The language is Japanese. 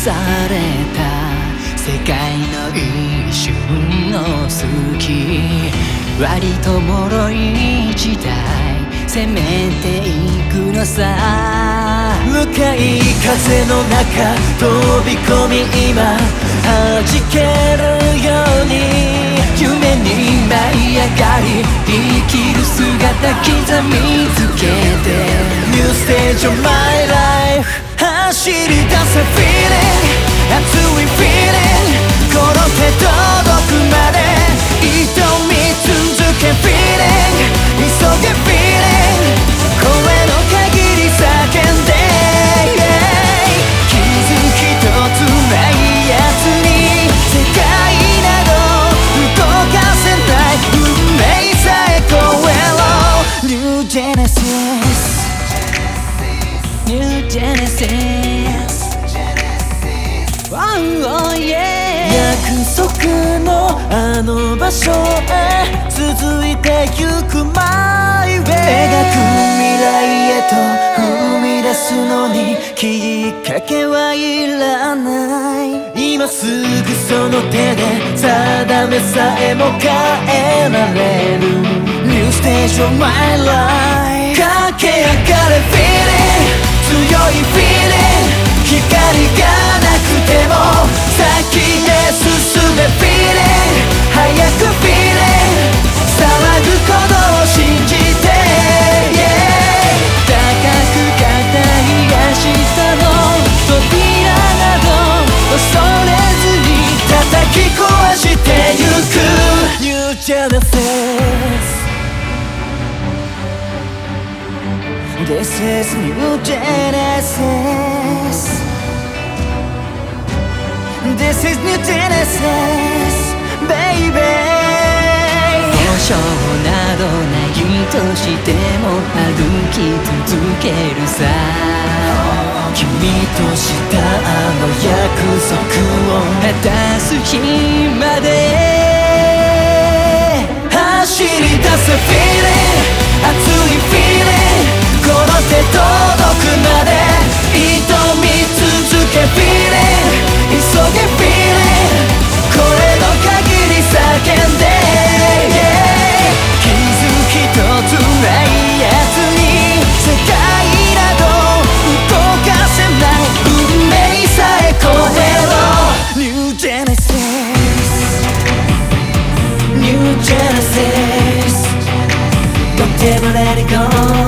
された世界の一瞬の隙割と脆い時代攻めていくのさ向かい風の中飛び込み今弾けるように。夢に舞い上がり生きる姿刻みつけて。New stage of my life Genesis Oh, oh, yeah 約束のあの場所へ続いてゆく My way 描く未来へと踏み出すのにきっかけはいらない今すぐその手で定めさえも変えられる New stage of my life. き壊してゆく New Genesis This is New Genesis This is New Genesis Baby 保証などないとしても歩き続けるさ君としたあの約束を果たす日まで。never let it go